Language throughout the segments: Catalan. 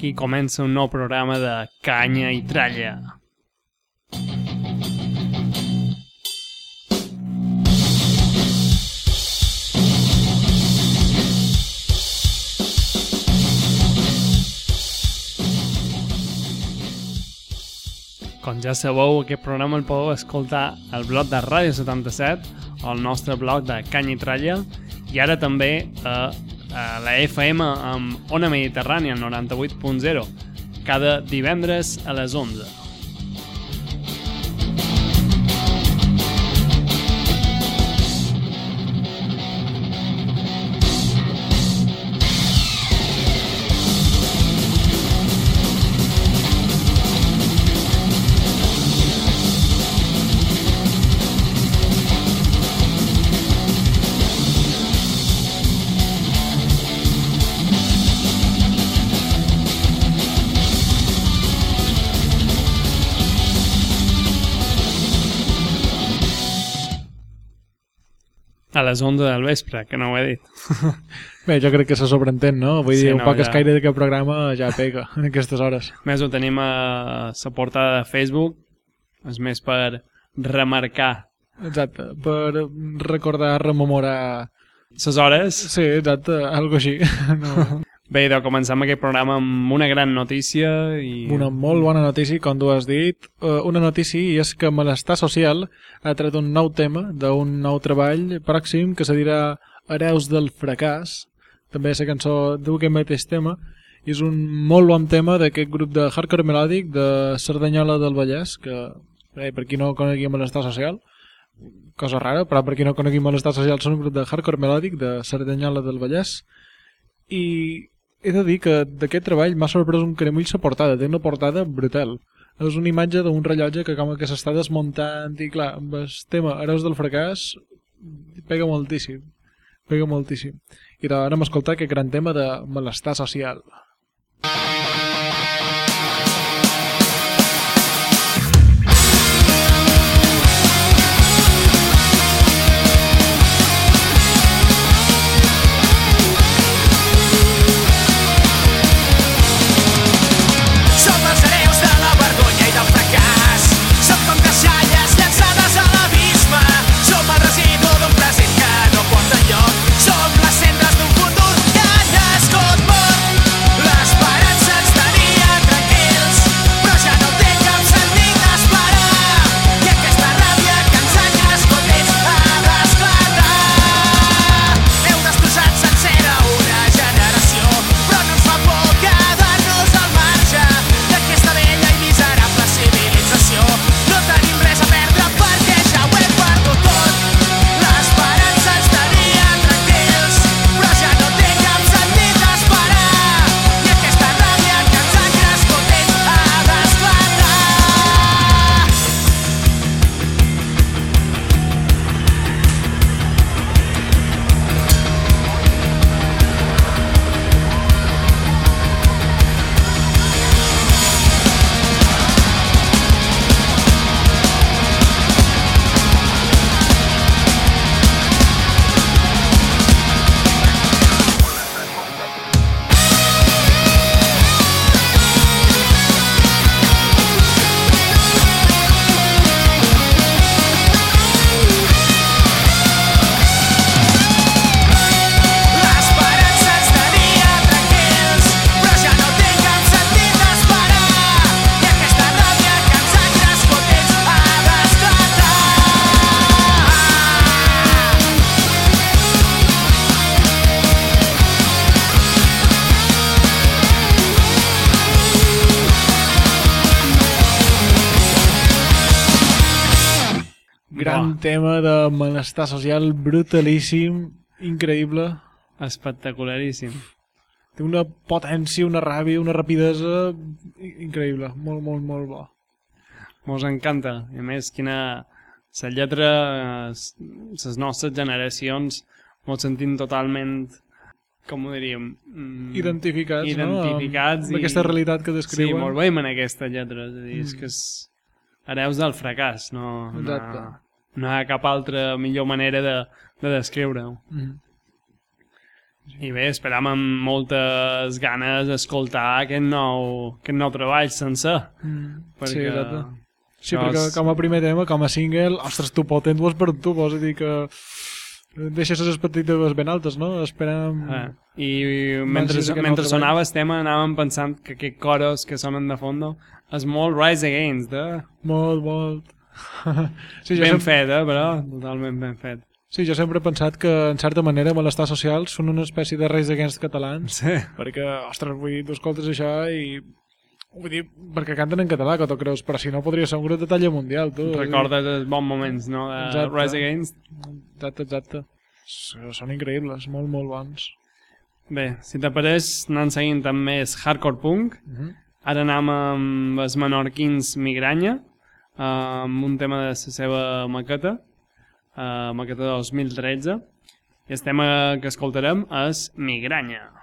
Aquí comença un nou programa de Canya i Tralla. Com ja sabeu, aquest programa el podeu escoltar al blog de Ràdio 77, al nostre blog de Canya i Tralla, i ara també a, a la FM amb Ona Mediterrània, 98.0, cada divendres a les 11. Les 11 del vespre, que no ho he dit. Bé, jo crec que se sobreentén, no? Vull Sí, dir, un no, poc ja. escaire d'aquest programa ja pega en aquestes hores. A més, ho tenim a la portada de Facebook. És més per remarcar Exacte, per recordar, rememorar... les hores. Sí, exacte, algo així. No. Bé, de començar amb aquest programa amb una gran notícia i... Una molt bona notícia, com tu has dit. Uh, una notícia i és que Malestar Social ha tret un nou tema d'un nou treball pròxim que se dirà Hereus del fracàs. També la cançó diu aquest mateix tema. És un molt bon tema d'aquest grup de hardcore melòdic de Cerdanyola del Vallès, que eh, per qui no conegui Malestar Social, cosa rara, però per qui no conegui Malestar Social són un grup de hardcore melòdic de Cerdanyola del Vallès. I he de dir que d'aquest treball m'ha sorprès un cremull sa portada, té una portada brutal. És una imatge d'un rellotge que com que s'està desmuntant i clar, amb el tema Hereus del fracàs pega moltíssim, pega moltíssim. I ara hem escoltat aquest gran tema de malestar social. Som tema de malestar social brutalíssim, increïble. Espectacularíssim. Té una potència, una ràbia, una rapidesa increïble. Molt, molt, molt bo. Mos encanta. I a més, quina... La lletra, les nostres generacions, mos sentim totalment, com ho diríem... Mm, Identificats, Identificats no? Amb, i- aquesta realitat que Sí, descriuen. molt veiem en aquesta lletra. És a dir, és Mm. que és hereus del fracàs, no, no, Exacte. No hi ha cap altra millor manera de, de descriure-ho. Mm. I bé, esperam amb moltes ganes escoltar aquest nou, aquest nou treball sencer. Mm. Perquè... Sí, exacte. Sí, Això perquè com a primer tema, com a single, ostres, tu potent ho per tu, vols dir que deixes les expectatives ben altes, no? Esperem... Eh, I mentre, aquest nou mentre treball. sonava el tema anàvem pensant que aquest coros que sonen de fondo és molt Rise Against, eh? Molt, molt... sí, jo ben sempre, fet, eh, però totalment ben fet. sí, jo sempre he pensat que, en certa manera, malestar social són una espècie de reis d'aquests catalans, Sí. perquè, ostres, vull dir, tu escoltes això i... Vull dir, perquè canten en català, que t'ho creus, però si no podria ser un grup de talla mundial, tu. Recordes els bons moments, no? De Exacte. Rise Against. Exacte, exacte. Són increïbles, molt, molt bons. Bé, si t'apareix, anant seguint amb més hardcore punk. Uh -huh. Ara anem amb els menorquins Migranya, amb un tema de la seva maqueta, uh, maqueta de 2013. I el tema que escoltarem és Migranya.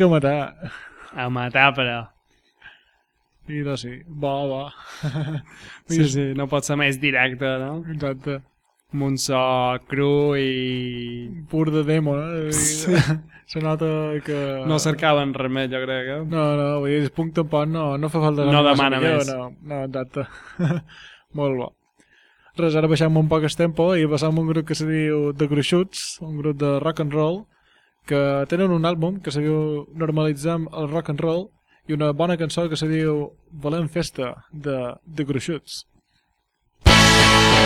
Que matar. A matar, però. I no, sí. Bo, bo. Sí, sí, no pot ser més directe, no? Exacte. Amb un so cru i... Pur de demo, eh? Sí. Se nota que... No cercaven res més, jo crec, eh? No, no, vull dir, el punt tampoc no, no fa falta... No demana millor, més. No, no, exacte. Molt bo. Res, ara baixem un poc el tempo i passam un grup que se diu The Gruixuts, un grup de rock and roll, que tenen un àlbum que se diu Normalitzem el rock and roll i una bona cançó que se diu Volem festa de The Gruixuts. Són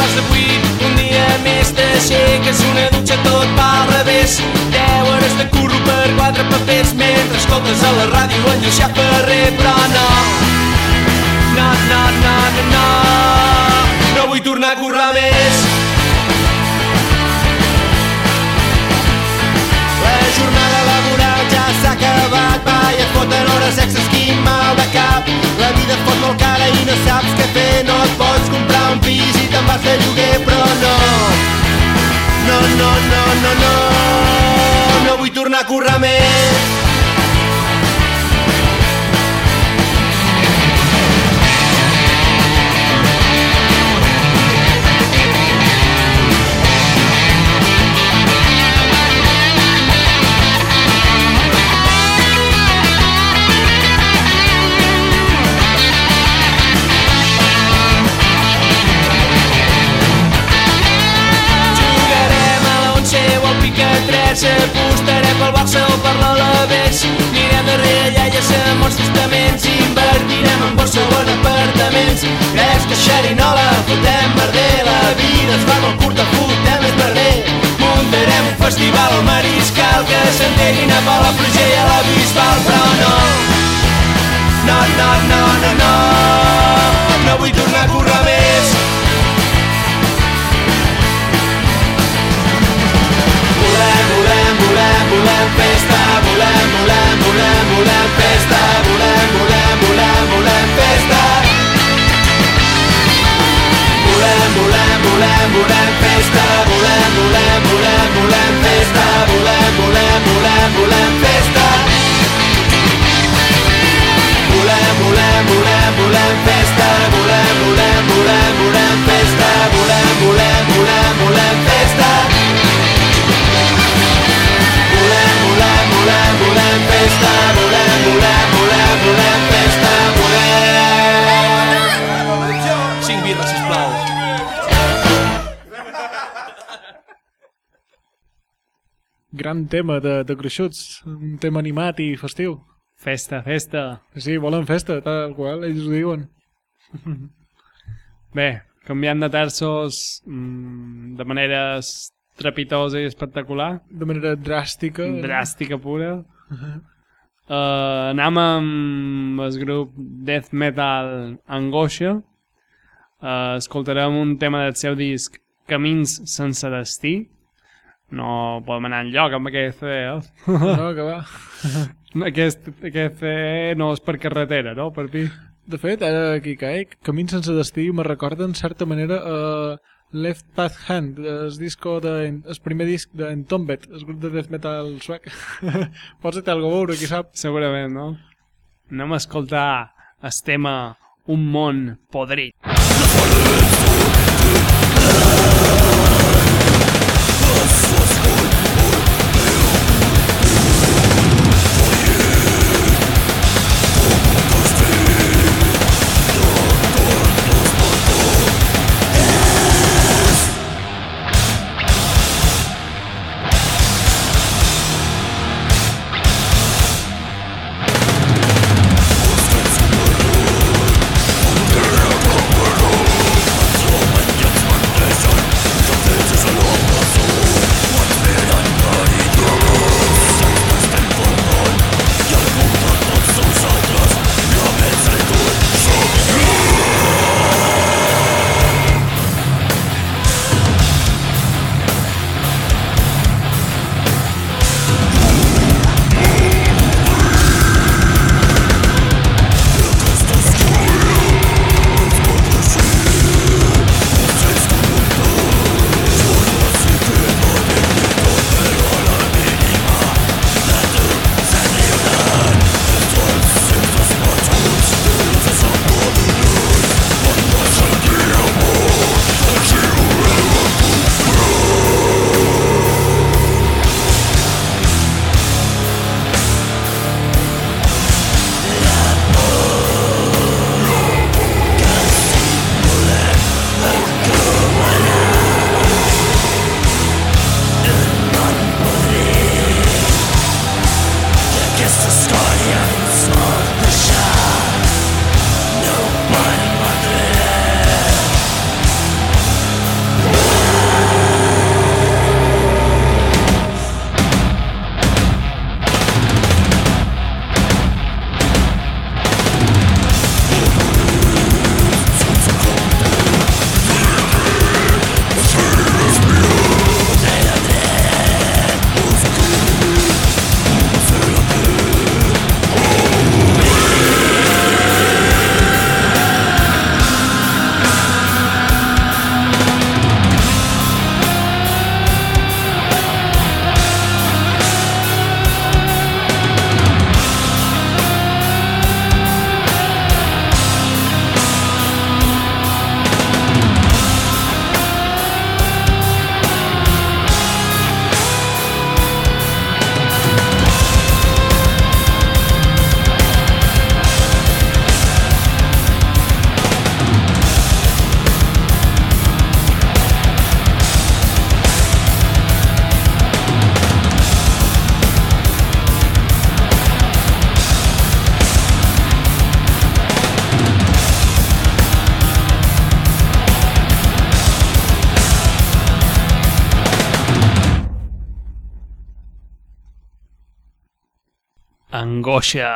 quarts de vuit, un dia més t'aixeques una dutxa tot al revés. Deu hores de curro per quatre papers mentre escoltes a la ràdio en Llucià Ferrer, però no. No, no, no, no, no, no vull tornar a currar més. La jornada laboral ja s'ha acabat, va, i et foten hores extras, quin mal de cap. La vida et fot molt cara i no saps què fer, no et pots comprar un pis i te'n vas de lloguer, però no. No, no, no, no, no, no vull tornar a currar més. Se apostaré pel Barça o per l'Alavés. Anirem darrere ja i a molts testaments i invertirem en Barcelona apartaments. Creus que xerinola fotem merder, la vida ens fa molt curta, fotem és merder. Muntarem un festival al Mariscal que s'enterin a Palafrugell a la Bisbal, però no. No, no, no, no, no, no vull tornar volem, festa, volem, volem, volem, volem festa. Volem, volem, volem, volem festa, volem, volem, volem, volem festa, volem, volem, volem, volem festa. Volem, volem, volem, volem festa, volem, volem, volem, volem festa, volem, volem, Gran tema de, de gruixuts, un tema animat i festiu. Festa, festa. Sí, volen festa, tal qual, ells ho diuen. Bé, canviant de terços mm, de manera trepitosa i espectacular, De manera dràstica. dràstica pura. Uh, anem amb el grup Death Metal Angoixa. Uh, escoltarem un tema del seu disc Camins sense destí. No podem anar enlloc amb aquest CD, eh? No, que va. aquest, aquest CD no és per carretera, no? Per mi. De fet, ara aquí caic, Camins sense destí me recorda en certa manera a Left Path Hand, el, disco de, el primer disc d'Entombed, el grup de death metal suec. Pots dir alguna veure, qui sap. Segurament, no? Anem a escoltar el tema Un món podrit. Comfort Angoixa.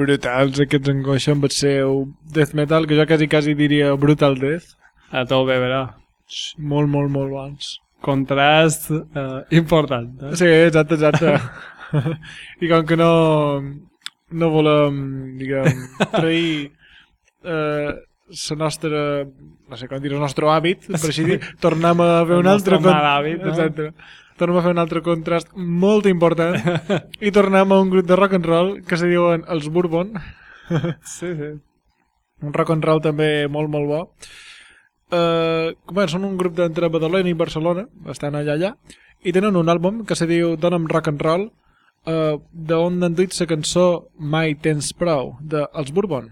Brutals aquests angoixa amb el seu death metal, que jo quasi quasi diria brutal death. A tope, però. Molt, molt, molt bons. Contrast eh, important. Eh? Sí, exacte, exacte. I com que no, no volem, diguem, trair eh, la nostra, no sé com dir, el nostre hàbit, per així dir, tornem a fer El un altre... nostre mal hàbit, no? Exacte. Tornem a fer un altre contrast molt important i tornem a un grup de rock and roll que se diuen els Bourbon, Sí, sí. un rock and roll també molt, molt bo. Uh, bé, són un grup d'entre Badalona i Barcelona, estan allà allà, i tenen un àlbum que se diu Dona'm Rock and Roll, uh, d'on han duit la cançó Mai tens prou, de Els Bourbon.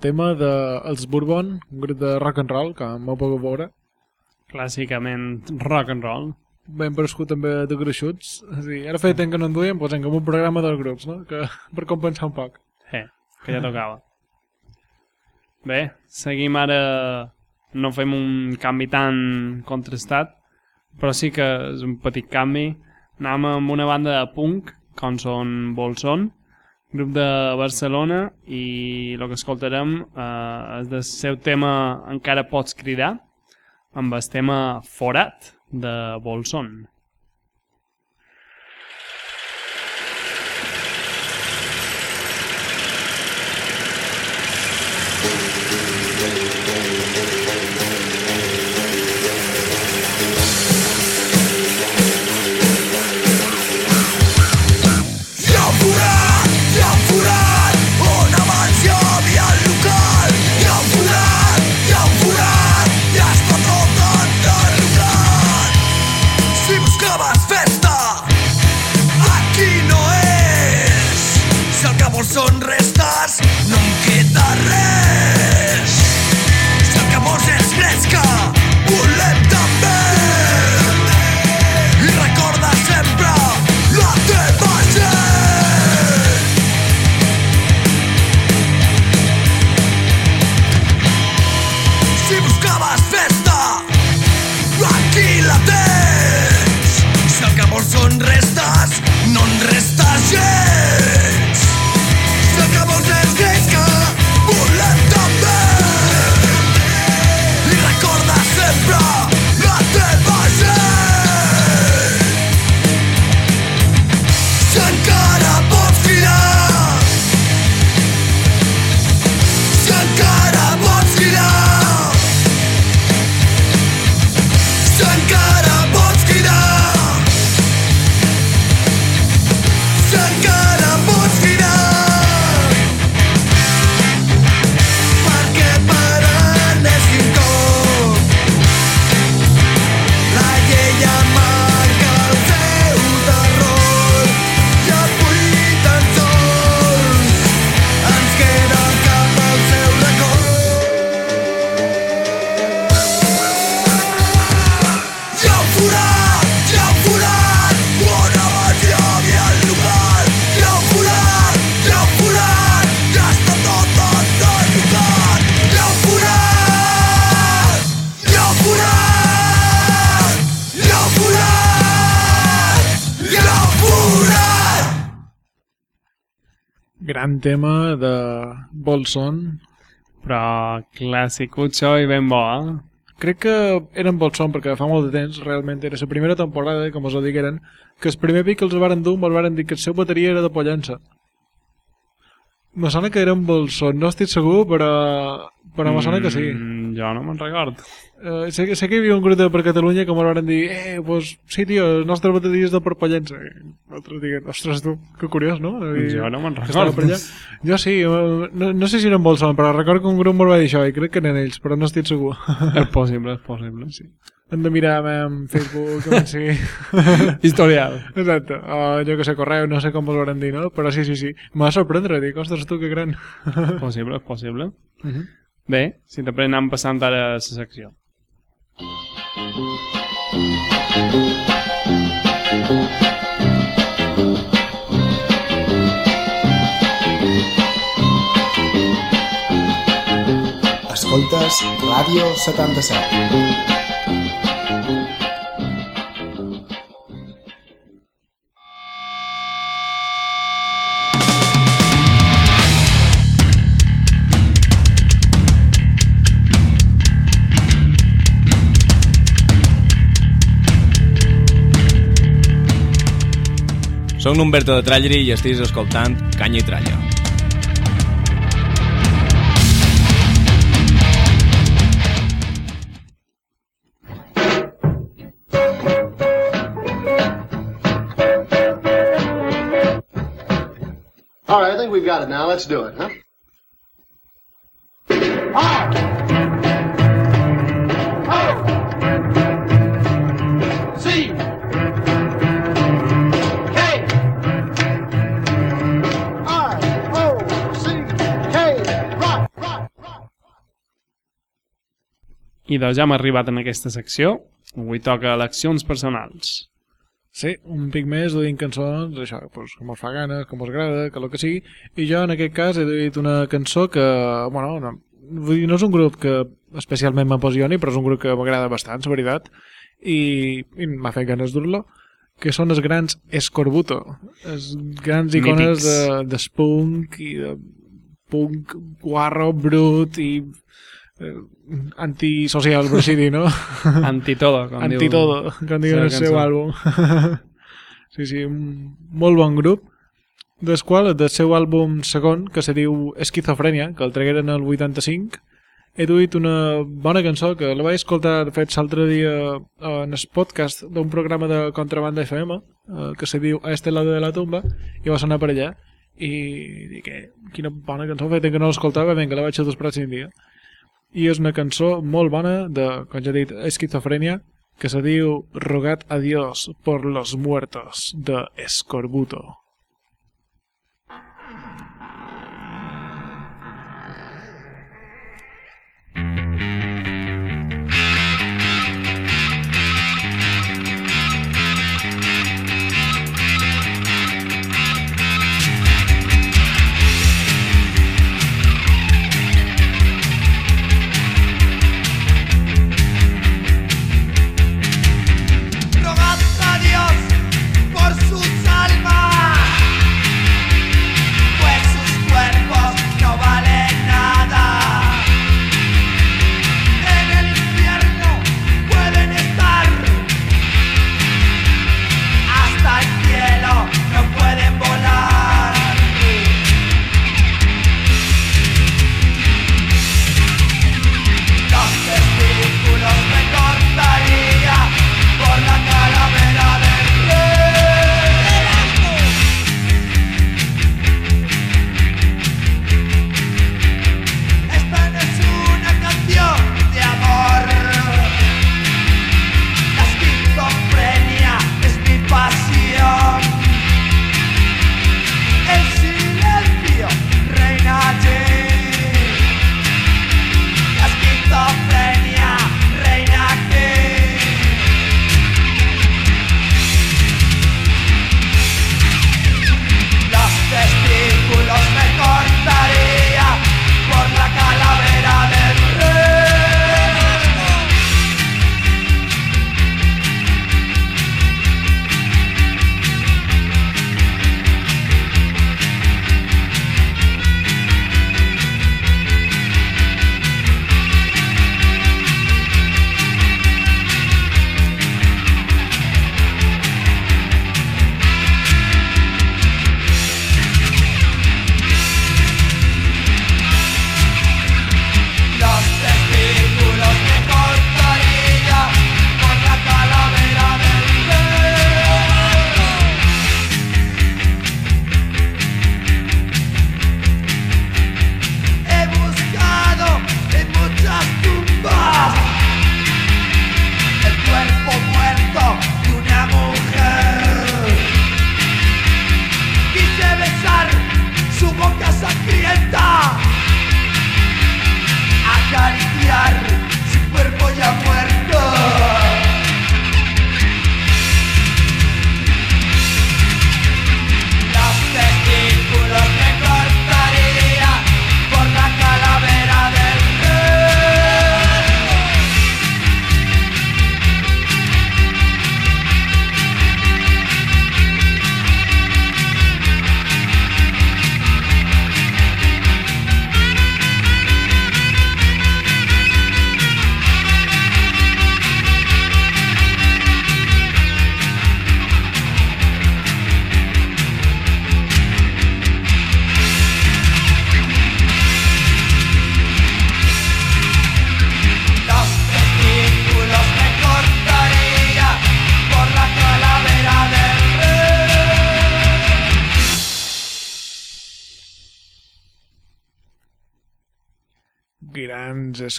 Tema de Els Bourbon, un grup de rock and roll, que m'ho pogut veure. Clàssicament rock and roll. Ben prescut també de gruixuts. Sí, ara feia temps que no en duien, posem com un programa dels grups, no? Que, per compensar un poc. Eh, que ja tocava. Bé, seguim ara... No fem un canvi tan contrastat, però sí que és un petit canvi. Anem amb una banda de punk, com són Bolson, grup de Barcelona, i el que escoltarem eh, és del seu tema Encara pots cridar, amb el tema Forat, de Bolson. Tens. Si el que vols són restes, no en resta gens. Gran tema de Bolson. Però classicutxo i ben bo, eh? Crec que eren Bolson perquè fa molt de temps, realment era la primera temporada, com us ho digueren, que el primer pic que els varen dur me'l varen dir que el seu bateria era de pollença. Me sona que eren Bolson, no estic segur, però, però me sona que sí. Mm, jo no me'n record. Uh, sé, que- sé que hi havia un grup de per Catalunya que me'l van dir eh, pues, sí, tio, el nostre bateria és de per pollença. I Altres diguen, ostres, tu, que curiós, no? I, Jo no me'n que estava record. per allà. Jo sí, eh, no, no sé si eren Bolson, però recordo que un grup me'l va dir això i crec que eren ells, però no estic segur. És possible, és possible. Sí. Hem de mirar en Facebook, com sigui. Historial. Exacte. O jo que sé, correu, no sé com ho hauran dir, no? Però sí, sí, sí. M'ha sorprendre, dic, ostres, tu, que gran. possible, és possible. Mhm. Bé, si te anem passant ara a la secció. Escoltes Ràdio 77. Soc Humberto de Tralleri i estiguis escoltant Canya i Tralla. All right, I think we've got it now. Let's do it, huh? C I doncs ja hem arribat en aquesta secció. Avui toca eleccions personals. Sí, un pic més duint cançons, això, pues, com us fa gana, com us agrada, que el que sigui. I jo, en aquest cas, he duit una cançó que, bueno, no, vull dir, no és un grup que especialment m'apasioni, però és un grup que m'agrada bastant, la veritat, i, i m'ha fet ganes dur-lo, que són els grans Escorbuto, els grans icones Mítics. de, de spunk i de punk guarro, brut i antisocial, per així dir, no? Antitodo, com diu. Antitodo, com la el seu àlbum. sí, sí, un molt bon grup, del qual, del seu àlbum segon, que se diu Esquizofrènia, que el tragueren el 85, he duit una bona cançó que la vaig escoltar, de fet, l'altre dia eh, en el podcast d'un programa de Contrabanda FM, eh, que se diu A este lado de la tumba, i va sonar per allà, i dic, eh, quina bona cançó, fet que no l'escoltava, vinga, la vaig a el pròxim dia i és una cançó molt bona de, com ja he dit, esquizofrènia que se diu Rogad a Dios por los muertos de Escorbuto.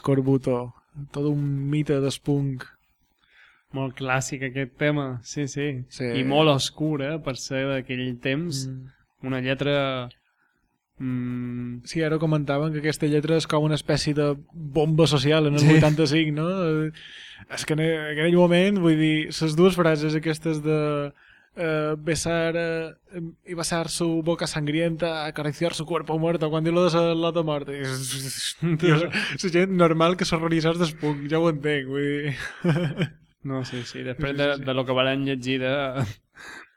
Scorbuto, tot un mite d'espunk. Molt clàssic aquest tema, sí, sí. Sí. I molt oscur, eh, per ser d'aquell temps. Mm. Una lletra... Mm, Sí, ara comentaven que aquesta lletra és com una espècie de bomba social en el Sí. 85, no? És que en en aquell moment, vull dir, les dues frases aquestes de eh, besar eh, y besar su boca sangrienta, acariciar su cuerpo muerto, quan diu lo de la morta. I és- gent normal que s'horroritzés d'espuc, ja ho entenc, vull dir... no, sí, sí. Després de, de lo que van llegir de,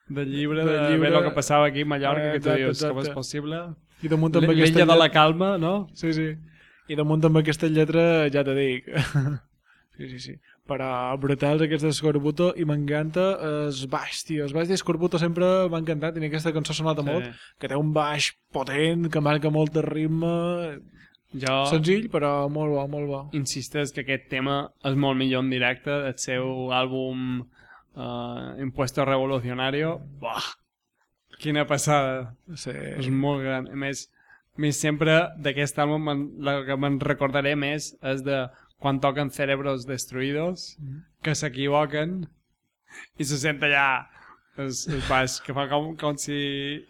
del llibre, de llibre. veure el que passava aquí a Mallorca, Eh, que tu exacte, dius, com és exacte. possible? I damunt amb aquesta de la lletra... calma, no? Sí, sí. I damunt amb aquesta lletra, ja te dic. sí, sí, sí. Però brutals aquests d'Escorbuto i m'encanta el baix, tio. El baix d'Escorbuto sempre m'ha encantat i aquesta cançó nota Sí. molt, que té un baix potent, que marca molt de ritme, Jo senzill, però molt bo, molt bo. insisteix que aquest tema és molt millor en directe del seu àlbum uh, Impuesto Revolucionario. Buah, quina passada. Sí. És molt gran. A més, a més sempre d'aquest àlbum la que me'n recordaré més és de quan toquen Cerebros Destruïdos, que s'equivoquen i se sent allà es, es baix, que fa com, com, si,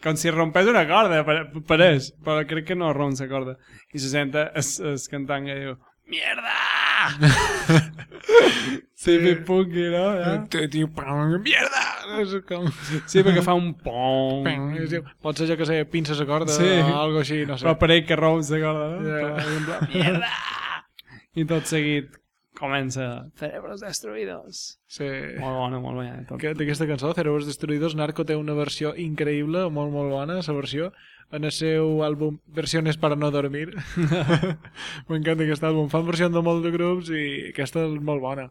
com si rompés una corda, pa- pareix, però crec que no romp la corda. I se sent es, es cantant que diu Mierda! sí, ben punky, no? Tio, pam, mierda! Com... Sí, perquè fa un tio, pot ser, jo que sé, pinces a corda Sí. o algo així, no sé. Però parell que romp la corda, no? Ja. Plan, Mierda! I tot seguit comença Cerebros Destruïdos. Sí. Molt bona, molt bona. Tot. Que- d'aquesta cançó, Cerebros Destruïdos, Narco té una versió increïble, molt, molt bona, la versió, en el seu àlbum Versiones para no dormir. M'encanta aquest àlbum. Fan versions de molt de grups i aquesta és molt bona.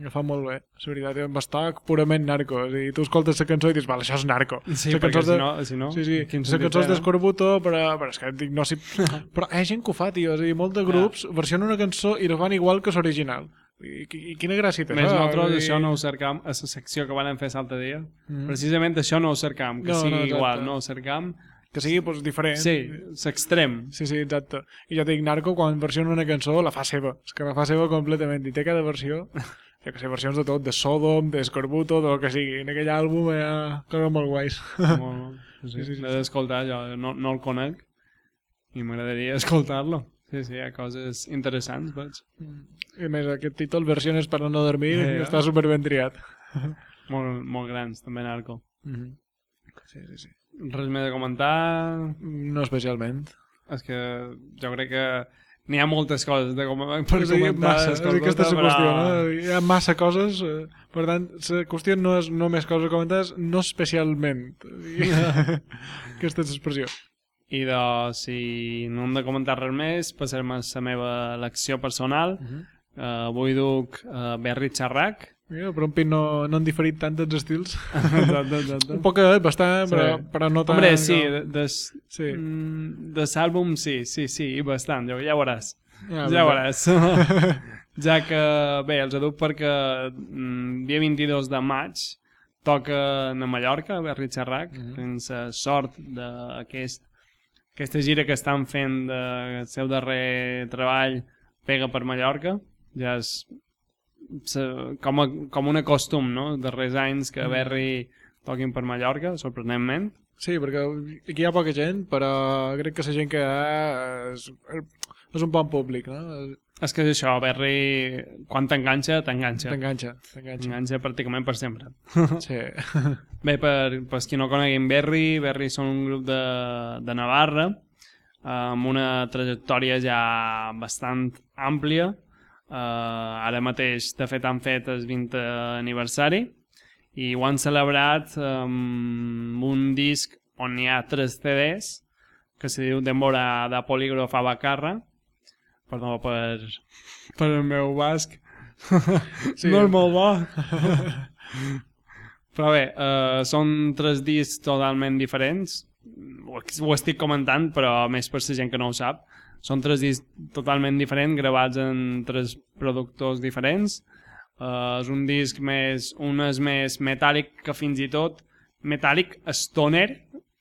La fa molt bé, és veritat, és un estoc purament narco. O sigui, tu escoltes la cançó i dius, val, això és narco. Sí, La perquè cançó si no, si no, Sí, sí, la cançó és d'Escorbuto, però, però és que dic, no, si... però hi ha gent que ho fa, tio, és a dir, molts de grups versionen una cançó i la fan igual que l'original. I, i, quina gràcia té Més això? nosaltres dir- això no ho cercam a la secció que van fer l'altre dia. Mhm. Precisament això no ho cercam, que No, sigui no, exacte. igual, no ho cercam. Que sigui pues, diferent. Sí, l'extrem. Sí, sí, exacte. I jo dic, Narco, quan versiona una cançó, la fa seva. És que la fa seva completament. I té cada versió, jo que sé, versions de tot, de Sodom, d'Escorbuto, del que sigui. En aquell àlbum hi ha coses molt guais. molt, sí, Sí, sí, sí, L'he d'escoltar, jo no, no el conec i m'agradaria escoltar-lo. Sí, sí, hi ha coses interessants, veig. I a més, aquest títol, Versiones para no dormir, Ja, ja. està super ben triat. Molt, molt grans, també, Narco. Sí, sí, sí. Res més de comentar... No especialment. És que jo crec que n'hi ha moltes coses de com per és dir, comentar. massa, és dir, aquesta és la però- qüestió, no? Hi ha massa coses, eh, per tant, la qüestió no és només coses comentades, no especialment. Aquesta és l'expressió. I de, si no hem de comentar res més, passarem a la meva elecció personal. Uh -huh. uh, avui duc uh, Berri Xarrac. Mira, però un pit no, no han diferit tant els estils. Un poquet, bastant, Sí. però, però no tant. Hombre, sí, de, de, Sí. mm, de l'àlbum sí, sí, sí, bastant, ja, ja ho veuràs. Ja, Ja, ho veuràs. ja que, bé, els aduc perquè mm, dia 22 de maig toca a Mallorca, a Berri Xarrac, mm -hmm. sort d'aquest aquesta gira que estan fent del seu darrer treball Pega per Mallorca, ja és com, a, com un acostum, no?, darrers anys que a Berri toquin per Mallorca, sorprenentment. Sí, perquè aquí hi ha poca gent, però crec que la gent que ha és, és un bon públic, no? És que és això, Berri, quan t'enganxa, t'enganxa. T'enganxa, t'enganxa. T'enganxa pràcticament per sempre. Sí. Bé, per, per qui no coneguin Berri, Berri són un grup de, de Navarra amb una trajectòria ja bastant àmplia. Uh, ara mateix, de fet, han fet el 20 aniversari i ho han celebrat amb un disc on hi ha tres CDs que se diu Demora de Polígraf a Bacarra perdó per, per el meu basc. Sí. no és molt bo. Però bé, uh, són tres discs totalment diferents. Ho, ho estic comentant però més per la gent que no ho sap són tres discs totalment diferents gravats en tres productors diferents uh, és un disc més un és més metàl·lic que fins i tot metàl·lic stoner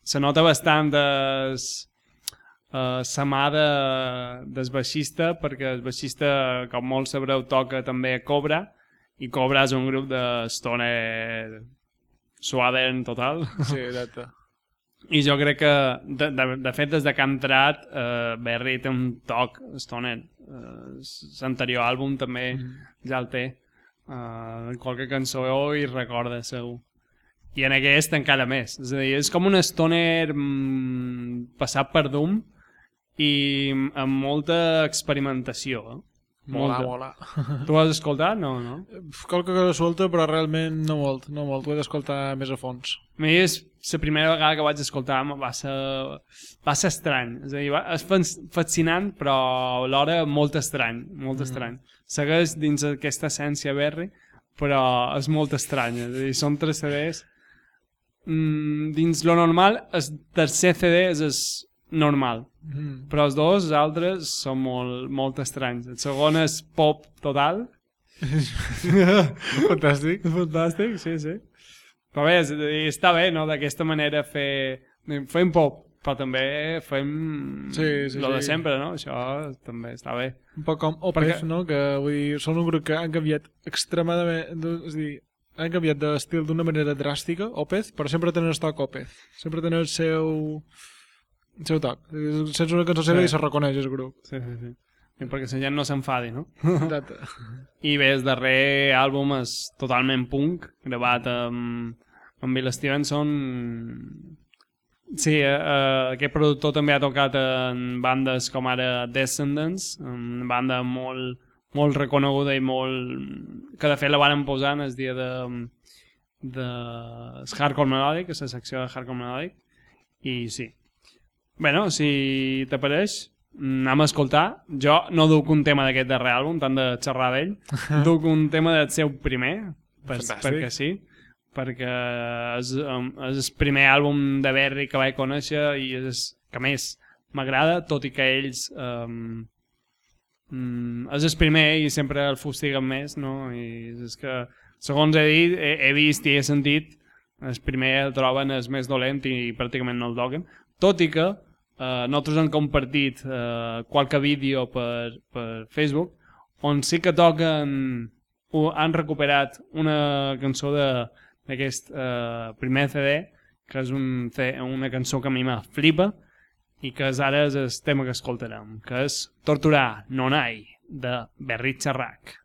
se nota bastant es, uh, sa mà de, del baixista, perquè el baixista, com molts sabreu, toca també a Cobra, i Cobra és un grup de stoner suaden total. Sí, exacte. I jo crec que, de, de, de fet, des de que ha entrat, eh, Berry té un toc stoner. Eh, L'anterior àlbum també mm. ja el té. Eh, qualque cançó hi recorda, segur. I en aquest encara més. És a dir, és com un stoner mm, passat per Doom i amb molta experimentació. Eh? Mola, Molta. mola. Tu has escoltat? No, no? Qualque cosa suelta, però realment no molt, no molt. Ho he d'escoltar més a fons. A mi és la primera vegada que vaig escoltar va ser, va ser estrany. És a dir, va, és fas- fascinant, però alhora molt estrany, molt estrany. Segueix dins aquesta essència Berry, però és molt estrany. És a dir, són tres CDs. Mm, dins lo normal, el tercer CD és el normal, Mm. però els dos els altres són molt, molt estranys. El segon és pop total, Fantàstic. Fantàstic, sí, sí. Però bé, està bé, no?, d'aquesta manera fer... Fem pop, però també fem Sí, sí, lo de sí. sempre, no? Això també està bé. Un poc com Opeth, Perquè- no? Que vull dir, són un grup que han canviat extremadament... de- És dir, han canviat d'estil d'una manera dràstica, Opeth, però sempre tenen el toc Opeth. Sempre tenen el seu... seu toc. Sents una cançó seva Sí. i se reconeix el grup. Sí, sí, sí. I perquè la gent no s'enfadi, no? Exacte. I bé, el darrer àlbum és totalment punk, gravat amb, amb Bill Stevenson. Sí, eh, eh, aquest productor també ha tocat en bandes com ara Descendants, una banda molt, molt reconeguda i molt... que de fet la van posar en el dia de, de Hardcore Melodic, és la secció de Hardcore Melodic, i sí. Bueno, si t'apareix, anem a escoltar. Jo no duc un tema d'aquest darrer àlbum, tant de xerrar d'ell. duc un tema del seu primer, per, Fantàstic. perquè sí, perquè és, um, és el primer àlbum de Berry que vaig conèixer i és que més m'agrada, tot i que ells um, mm, és el primer i sempre el fustiguen més, no? I és que, segons he dit, he, he vist i he sentit, el primer el troben el més dolent i pràcticament no el toquen. Tot i que eh, nosaltres hem compartit eh, qualque vídeo per, per Facebook on sí que toquen han recuperat una cançó d'aquest eh, primer CD que és un, una cançó que a mi me flipa i que és ara és el tema que escoltarem que és Torturar Nonai de Berrit Xerrac